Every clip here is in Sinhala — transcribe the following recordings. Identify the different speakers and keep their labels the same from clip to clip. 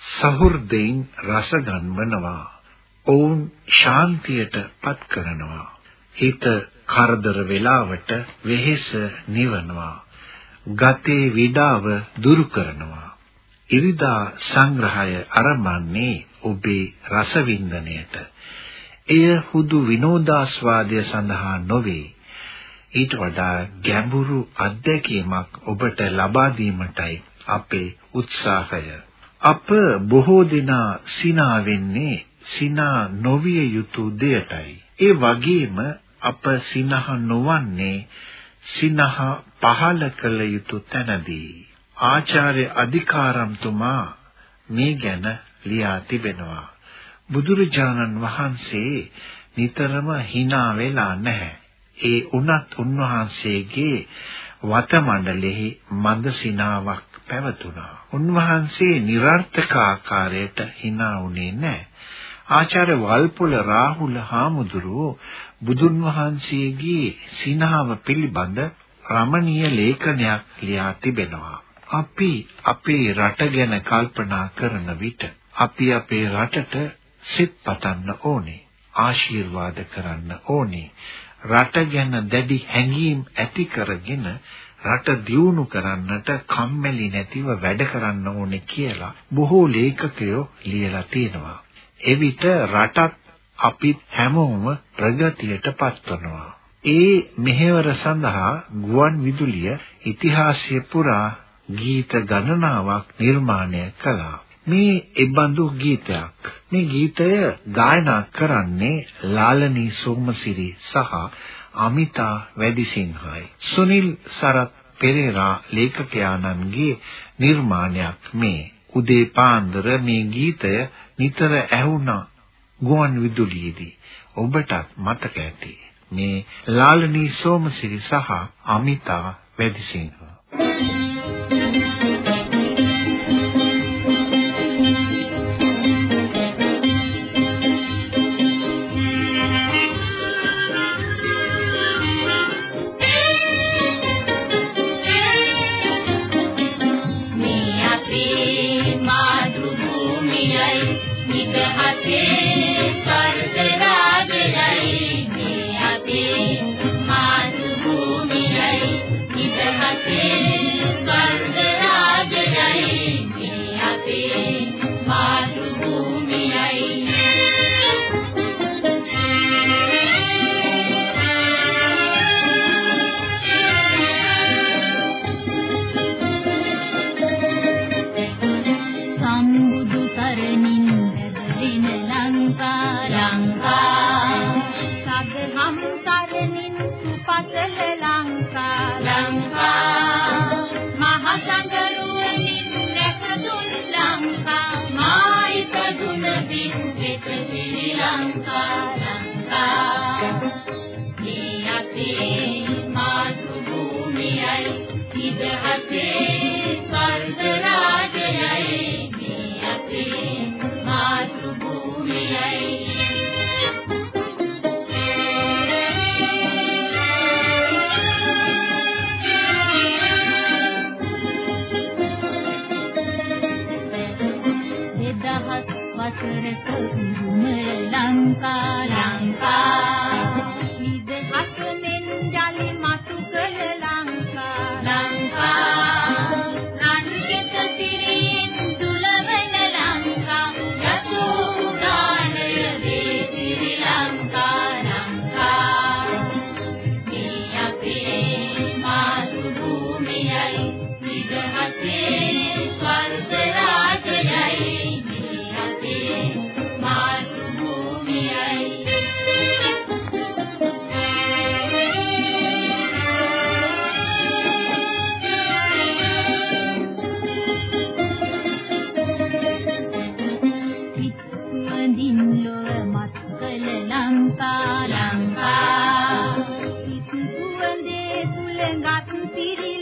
Speaker 1: සහෘදයෙන් රස ගන්වනවා. ඔවුන් ශාන්තියට පත් කරනවා. හිත කරදර වේලාවට වෙහෙස නිවනවා. ගතේ විඩාව දුරු කරනවා. ඉරිදා සංග්‍රහය අරඹන්නේ ඔබේ රසවින්දනයට. එය හුදු විනෝදාස්වාදය සඳහා නොවේ. ඊට වඩා ගැඹුරු අත්දැකීමක් ඔබට ලබා දීමටයි අපේ උත්සාහය. අප බොහෝ දෙනා සිනා වෙන්නේ සිනා නොවිය යුතු දෙයටයි. ඒ වගේම අප සිනහ නොවන්නේ සිනහ පහල කළ යුතු තැනදී. ආචාර්ය අධිකාරම්තුමා මේ ගැන ලියා තිබෙනවා. බුදුරජාණන් වහන්සේ නිතරම hina වෙලා නැහැ. ඒ උනත් උන්වහන්සේගේ වතමණ්ඩලෙහි මන්ද සිනාවක් පැවතුණා. උන්වහන්සේ નિરර්ථක ආකාරයට hina වුණේ නැහැ. ආචාර්ය වල්පොල රාහුල හාමුදුරුවෝ බුදුන් වහන්සේගේ සිනහව පිළිබඳ රමණීය ලේඛනයක් ලියා තිබෙනවා. අපි අපේ රට ගැන කල්පනා කරන විට අපි අපේ රටට සිත් පතන්න ඕනේ. ආශිර්වාද කරන්න ඕනේ. රට ගැන දැඩි හැඟීම් ඇති කරගෙන රට දියුණු කරන්නට කම්මැලි නැතිව වැඩ කරන්න ඕනේ කියලා බොහෝ ලේඛකයෝ ලියලා තියෙනවා. එවිට රටත් අපිත් හැමෝම ප්‍රගතියට පත්වනවා. ඒ මෙහෙවර සඳහා ගුවන් විදුලිය ඉතිහාසය පුරා ගීත ගණනාවක් නිර්මාණය කළා. මේ එබඳු ගීතයක්. මේ ගීතය ගායනා කරන්නේ ලාලනී සෝමසිරි සහ අමිතා වැඩිසිංහයි. සුනිල් සරත් පෙරේරා ලේඛකයාණන්ගේ නිර්මාණයක් මේ. උදේ පාන්දර මේ ගීතය නිතර ඇහුණා ගුවන් විදුලියේදී. ඔබටත් මතක ඇති. මේ ලාලනී සෝමසිරි සහ අමිතා වැඩිසිංහ. Thank වසරක උරුම ලංකා ලංකා. ළඟත් පිරි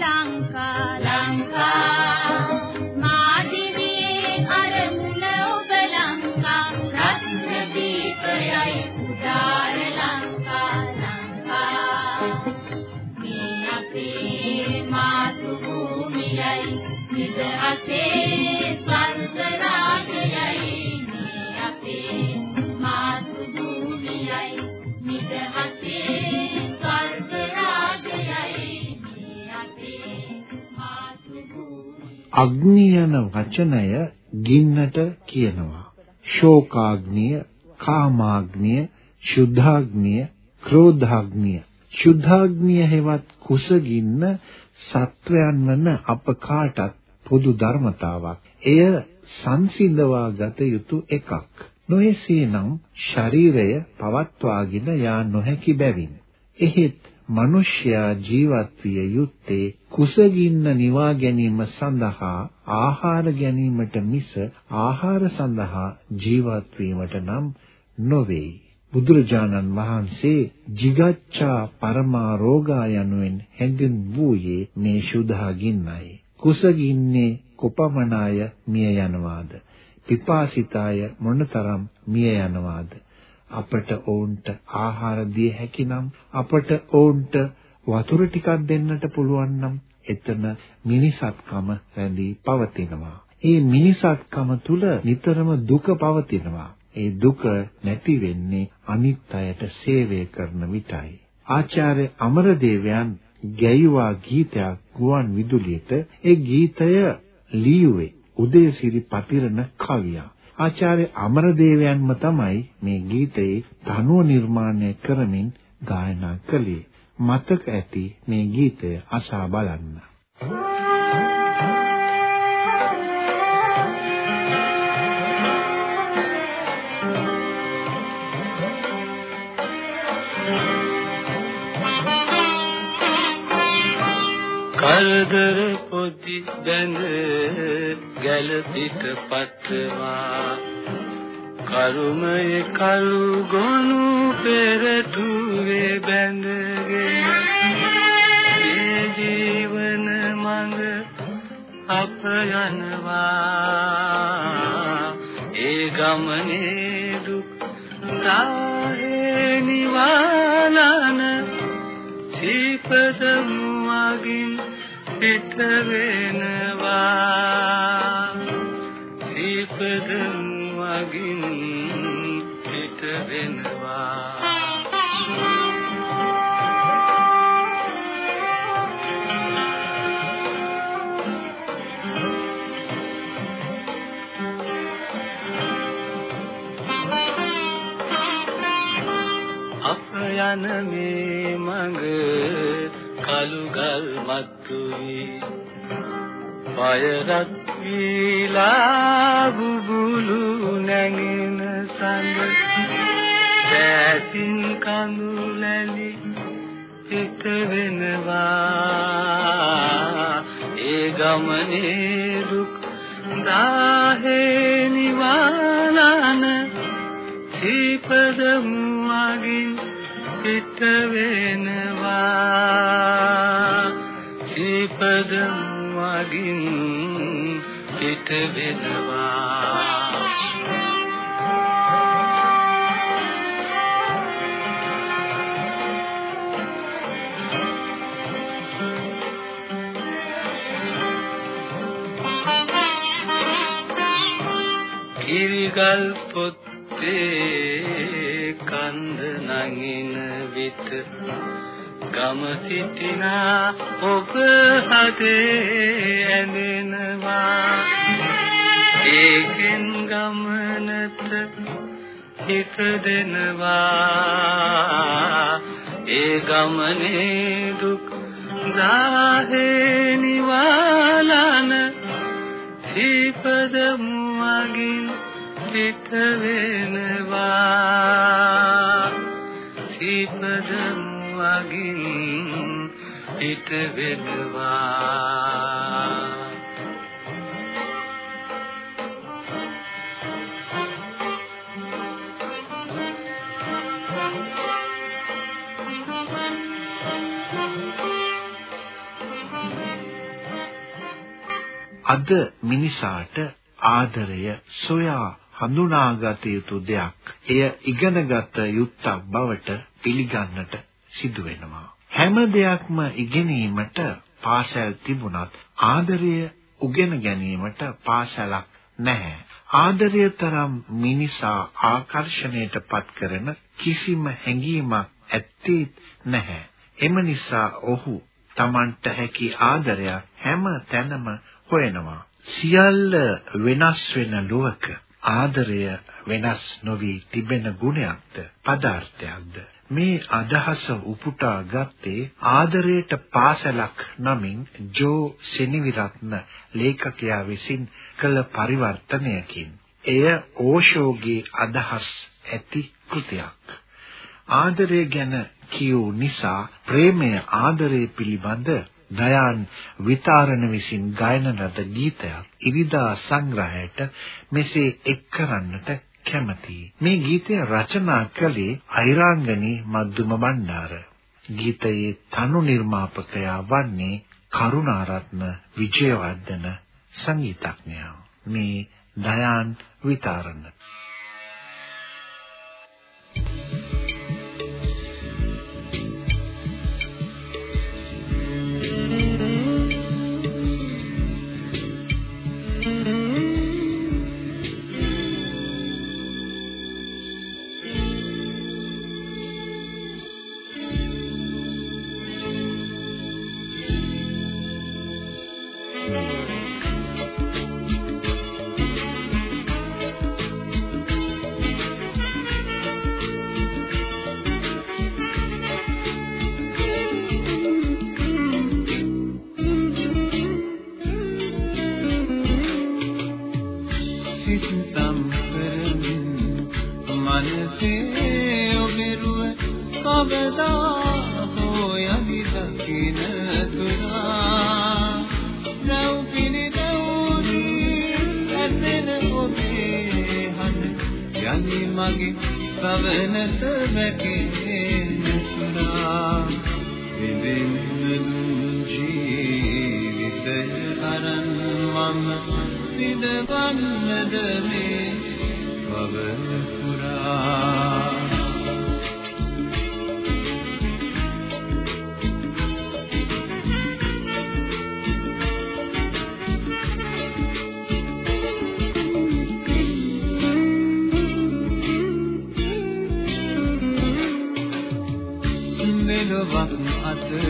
Speaker 1: අග්නිය යන වචනය ගින්නට කියනවා. ශෝකාග්නිය, කාමාග්නිය, ශුද්ධාග්නිය, ක්‍රෝධාග්නිය. ශුද්ධාග්නිය හෙවත් කුසගින්න සත්වයන් වන අප කාටත් පොදු ධර්මතාවක්. එය සංසිඳවා ගත යුතු එකක්. නොයසේනම් ශරීරය පවත්වාගෙන යා නොහැකි බැවින්. එහෙත් මිනිසයා ජීවත් විය යුත්තේ කුසගින්න නිවා ගැනීම සඳහා ආහාර ගැනීමට මිස ආහාර සඳහා ජීවත් වීමට නම් නොවේ. බුදුරජාණන් වහන්සේ jigaccha parama roga යනුවෙන් හැඳින්වූයේ මේ සුධාගින්නයි. කුසගින්නේ කොපමණාය මිය යනවාද? පිපාසිතාය මොනතරම් මිය යනවාද? අපට ඔවුන්ට ආහාර දිය හැකිනම් අපට ඔවුන්ට වතුර ටිකක් දෙන්නට පුළුවන් නම් එතන මිනිසත්කම රැඳී පවතිනවා. ඒ මිනිසත්කම තුල නිතරම දුක පවතිනවා. ඒ දුක නැති වෙන්නේ අනිත් අයට සේවය කරන විටයි. ආචාර්ය අමරදේවයන් ගැයුවා ගීතයක් ගුවන් විදුලියට ඒ ගීතය ලියුවේ උදේසිරි පතිරණ කවියා. ආචාර්ය අමරදේවයන්ම තමයි මේ ගීතයේ තනුව නිර්මාණය කරමින් ගායනා කළේ. මතක ඇති මේ ගීතය අසා බලන්න.
Speaker 2: කරදර පොදි බැඳ ගැල පිට පත්වා. කරුමය කලු ගොනු පෙරටුවේ බැඳගෙන මේ ජීවන මඟ අප යනවා. ඒ ගමනේ දුක් තාහේ නිවාලන සීපදම් මගින් පිට වෙනවා. යන මේ මඟ කලුගල් මත්තුයි පයරත් වීලා බුබුලු නැගෙන සඳ දැසින් කඳුලැලි පිට වෙනවා. ඒ ගමනේ දුක් දාහේ නිවාලන සීපදම් මගින් පිට වෙනවා. සීපදම් මගින් පිට වෙනවා. කිරිගල් පොත්තේ කන්ද නගින විට ගම සිටිනා ඔබ හදේ ඇඳෙනවා. ඒකෙන් ගමනට හිත දෙනවා. ඒ ගමනේ දුක් දාහේ නිවාලන සීපද මුවගින් පිට වෙනවා. මුවගින් පිට වෙනවා
Speaker 1: අද මිනිසාට ආදරය සොයා හඳුනාගත යුතු දෙයක්. එය ඉගෙනගත යුත්තක් බවට පිළිගන්නට සිදු වෙනවා. හැම දෙයක්ම ඉගෙනීමට පාසල් තිබුණත් ආදරය උගෙන ගැනීමට පාසලක් නැහැ. ආදරය තරම් මිනිසා ආකර්ෂණයට පත් කරන කිසිම හැඟීමක් ඇත්තේ නැහැ. එම නිසා ඔහු Tamanට හැකි ආදරයක් හැම තැනම හොයනවා. සියල්ල වෙනස් වෙන ලෝක ආදරය වෙනස් නොවි තිබෙන ගුණයක්ද පදාර්ථයක්ද මේ අදහස උපුටා ගත්තේ ආදරයට පාසලක් නමින් ජෝ සෙනිවිරත්න ලේඛකයා විසින් කළ පරිවර්තනයකින්. එය ඕෂෝගේ අදහස් ඇති කෘතියක්. ආදරය ගැන කියූ නිසා ප්‍රේමය ආදරය පිළිබඳ දයාන් විතාරණ විසින් ගායන ලද ගීතයක් ඉරිදා සංග්‍රහයට මෙසේ එක් කරන්නට කැමැතියි. මේ ගීතය රචනා කළේ අයිරාංගනී මද්දුම බණ්ඩාර. ගීතයේ තනු නිර්මාපකයා වන්නේ කරුණාරත්න විජයවර්ධන සංගීතඥයා. මේ දයාන් විතාරණ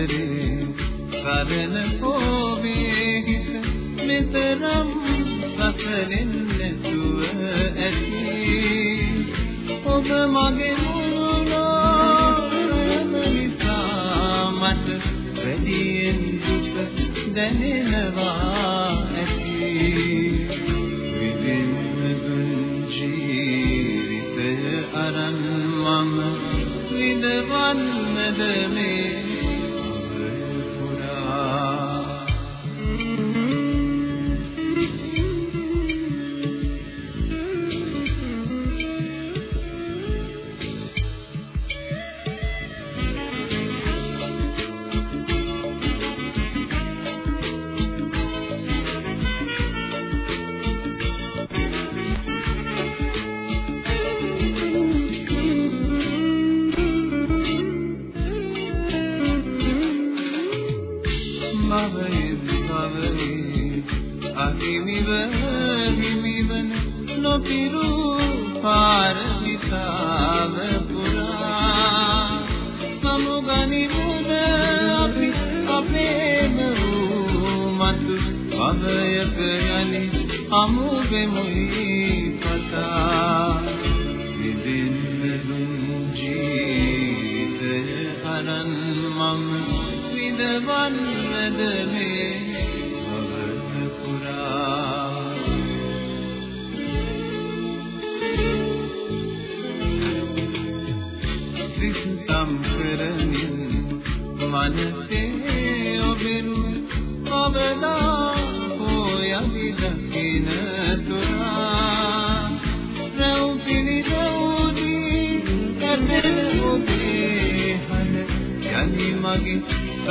Speaker 3: සරණ ඕවේ හිත මෙතරම් සසරෙන් නැතුව ඇති. ඔබ මගේ මුණෝම නිසා මට වැඩියෙන් දුක දැනෙනවා ඇති. විදින්න දුන් ජීවිතය අරන් මම විඳවන්නද මේ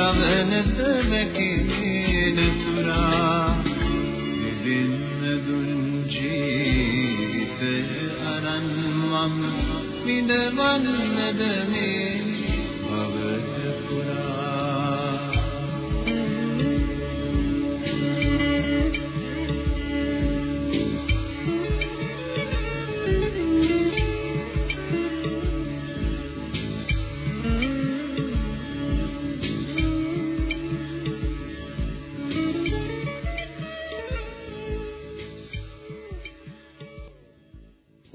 Speaker 3: සවනත වැකේන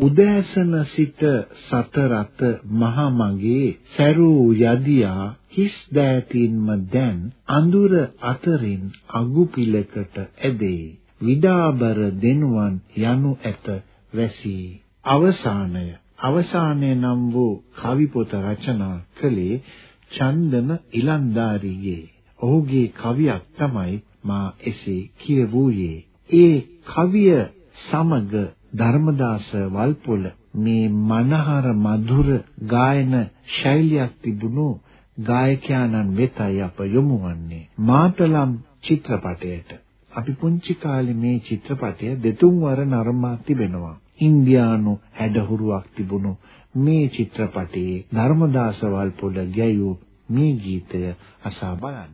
Speaker 1: උදෑසන සිට සතරත මහ මගේ සැරූ යදියා හිස් දෑතින්ම දැන් අඳුර අතරින් අගු පිලකට ඇදේ. විඩාබර දෙනුවන් යනු ඇත වැසී. අවසානය. අවසානය නම් වූ කවි පොත රචනා කළේ චන්දන ඉලන්දාරියේ ඔහුගේ කවියක් තමයි මා එසේ කියවූයේ. ඒ කවිය සමග ධර්මදාස වල්පොල මේ මනහර මధుර ගායන ශෛලියක් තිබුණු ගායකයාණන් වෙතයි අප යොමු වන්නේ. මාතලම් චිත්‍රපටයට. අපි පුංචි කාලේ මේ චිත්‍රපටය දෙතුන් වර නරඹා තිබෙනවා. ඉන්දියානු හැඩහුරුවක් තිබුණු මේ චිත්‍රපටයේ ධර්මදාස වල්පොල ගැයූ මේ ගීතය අසා බලන්න.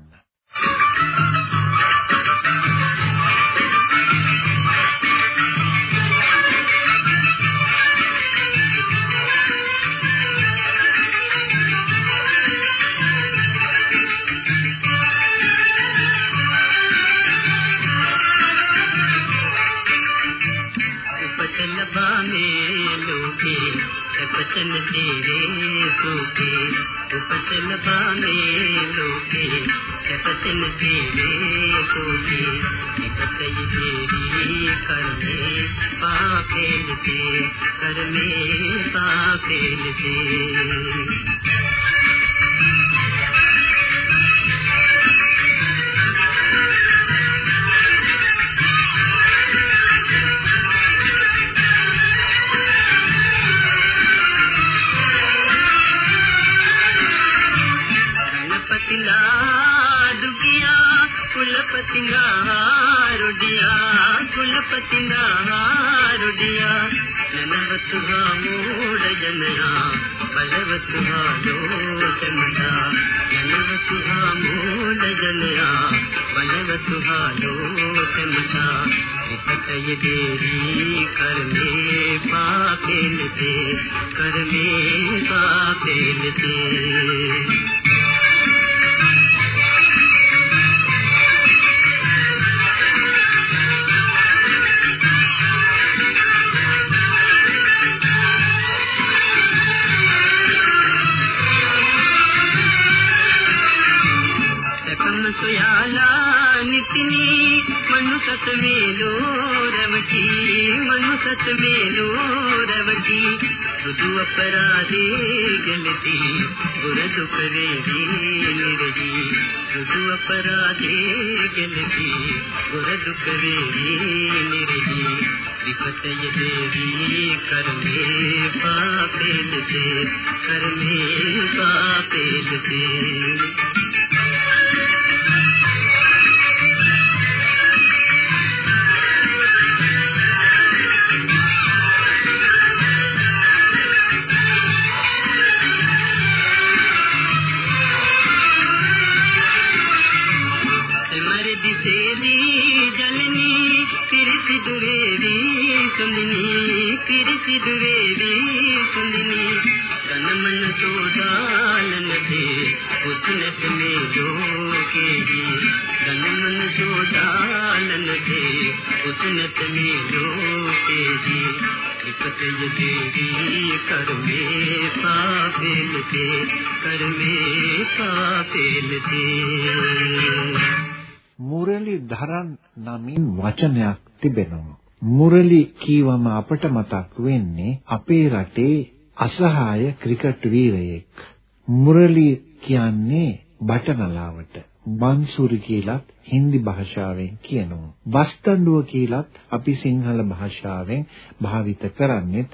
Speaker 4: උපතන තේරේ සුඛේ උපතන පානේ ලෝකේ කැපතන තේරේ සුඛේ විපතේ තේරී කර්මේ පාපේ තේ කර්මේ පාපේ තේ मिथिला दुबिया फुल पतिना रुडिया तुहा मूड जनया बलव तुहा लोचनया ननव तुहा मूड जनया तुहा लोचनया विपतय देरी करने पापेल ते करने पापेल ते कर में पापेल से अपराधी गलती बुर दुख रेगी निरजी ऋतु अपराधी गलती बुर दुख रेगी निरजी विपत ये देवी कर में पापेल से कर में पापेल से සෝදානන දේ උසනත මේ ලෝකේදී ත්‍රිපිටය දේවී කර්මේ පාපේ ලකේ කර්මේ පාපේ ලකේ
Speaker 1: මුරලි ධරන් නමින් වචනයක් තිබෙනවා. මුරලි කීවම අපට මතක් වෙන්නේ අපේ රටේ අසහාය ක්‍රිකට් වීරයෙක්. මුරලි කියන්නේ බටනලාවට. බන්සුරි කියලත් හින්දි භාෂාවෙන් කියනවා. වස්තණ්ඩුව කියලත් අපි සිංහල භාෂාවෙන් භාවිත කරන්නේ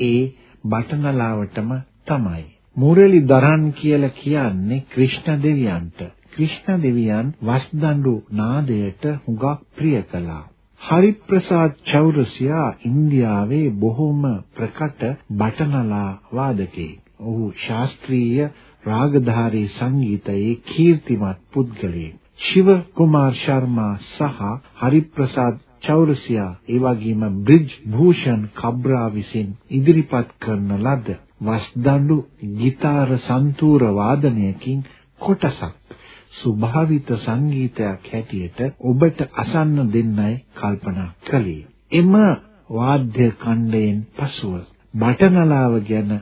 Speaker 1: ඒ බටනලාවටම තමයි. මුරලි දරන් කියලා කියන්නේ ක්‍රිෂ්ණ දෙවියන්ට. ක්‍රිෂ්ණ දෙවියන් වස්දඬු නාදයට හුඟක් ප්‍රිය කළා. හරිප්‍රසාද් චෞරසියා ඉන්දියාවේ බොහොම ප්‍රකට බටනලා වාදකයෙක්. ඔහු ශාස්ත්‍රීය රාගධාරී සංගීතයේ කීර්තිමත් පුද්ගලයෙක්. ශිව කුමාර් ශර්මා සහ හරිප්‍රසාද් චෞරසියා ඒ වගේම බ්‍රිජ් භූෂන් කබ්‍රා විසින් ඉදිරිපත් කරන ලද වස්දඬු ගිතාර සන්තූර වාදනයකින් කොටසක් ස්වභාවිත සංගීතයක් හැටියට ඔබට අසන්න දෙන්නයි කල්පනා කළේ. එම වාද්‍ය ඛණ්ඩයෙන් පසුව බටනලාව ගැන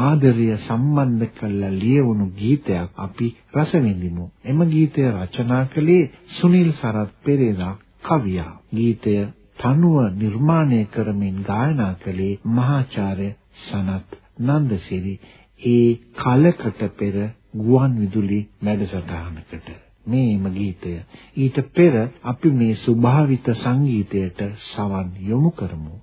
Speaker 1: ආදරය සම්බන්ධ කරලා ලියවුණු ගීතයක් අපි රස විඳිමු. එම ගීතය රචනා කළේ සුනිල් සරත් පෙරේරා කවියා. ගීතය තනුව නිර්මාණය කරමින් ගායනා කළේ මහාචාර්ය සනත් නන්දසිරි. ඒ කලකට පෙර ගුවන් විදුලි වැඩසටහනකට මේම ගීතය ඊට පෙර අපි මේ ස්වභාවිත සංගීතයට සවන් යොමු කරමු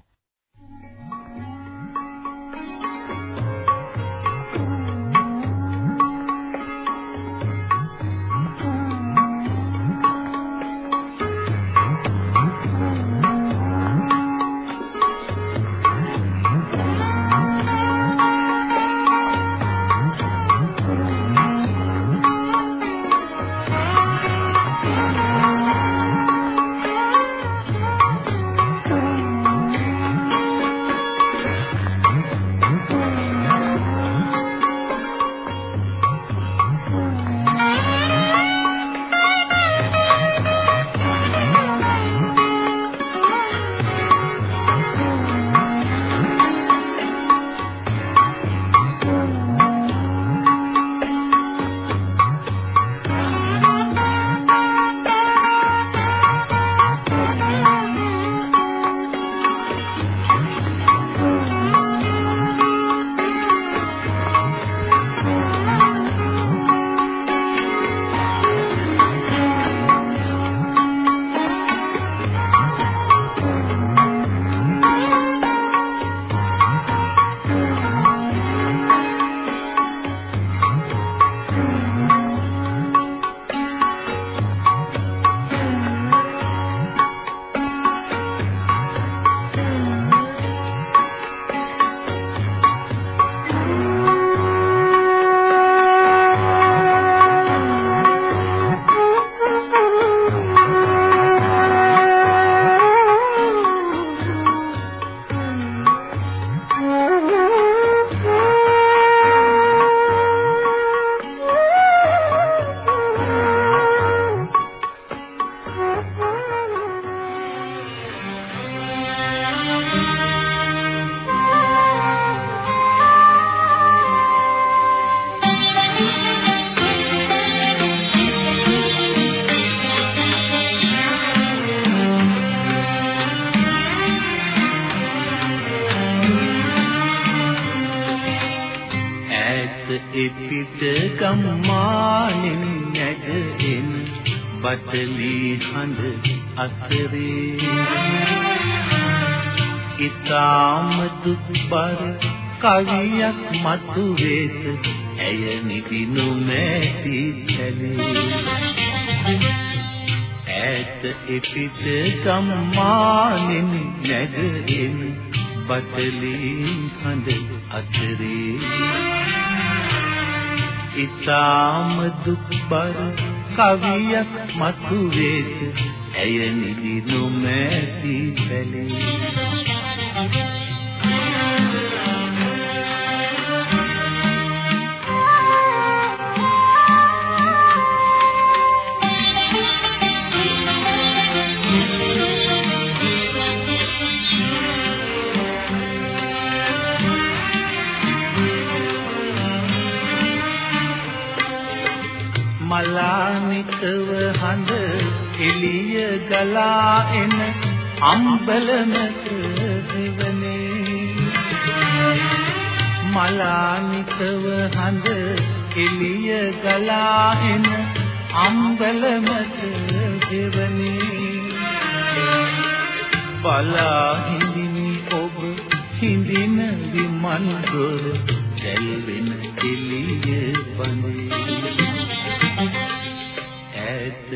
Speaker 5: බටලි හඳ අතරේ. ඊතාම දුක්බර කවියක් මතු වේත. ඇය නිදිනු මැටි තැලේ ඈත එපිට ගම්මානෙන් නැගෙන් බටලි හඳ අතරේ. ඊටාම දුක්බර කවියක් මතුවේද ඇය නිදි නොමැති පැලේ. එළිය ගලා එන අම්බලමක දෙවනේ මලානිකව හඳ එළිය ගලා එන අම්බලමක දෙවනේ බලා හිඳිනි ඔබ හිඳින විමන් දොර දැල්වෙන එළිය බඳේ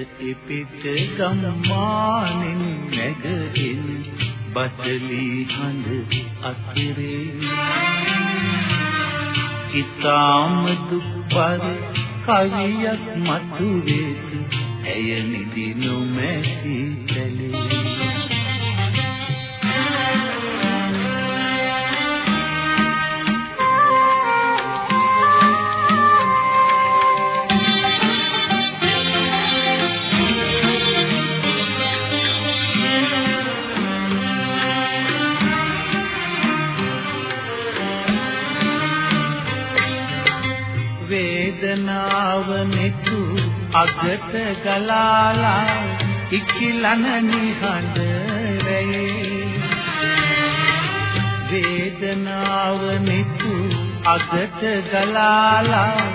Speaker 5: ඉපිට ගම්මානෙන් නැගින් බටලි හඳ අතිරේ. ඊතාම දුක්පර කවියක් මතුවේ. ඇය නිදි නොමැති අගට ගලාලා ඉක්ලන නිහඬ වේදනාව නිතු අගට ගලාලා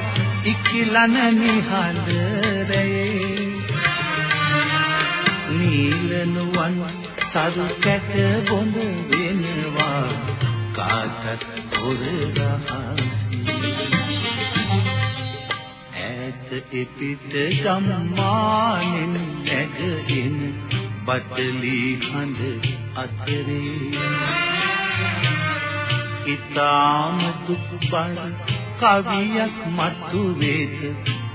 Speaker 5: ඉක්ලන නිහඬ නීලනුවන් තරු කැට බොඳ වෙනවා. කාටත් පොර ඈත ඉපිට ගම්මානෙන් නැගෙන බටලි හඳ අතරේ. ඊතාම දුක්බර කවියක් මතු වේද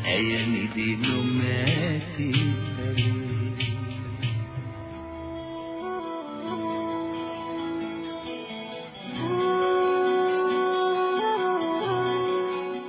Speaker 5: ඇය නිදි නොමැති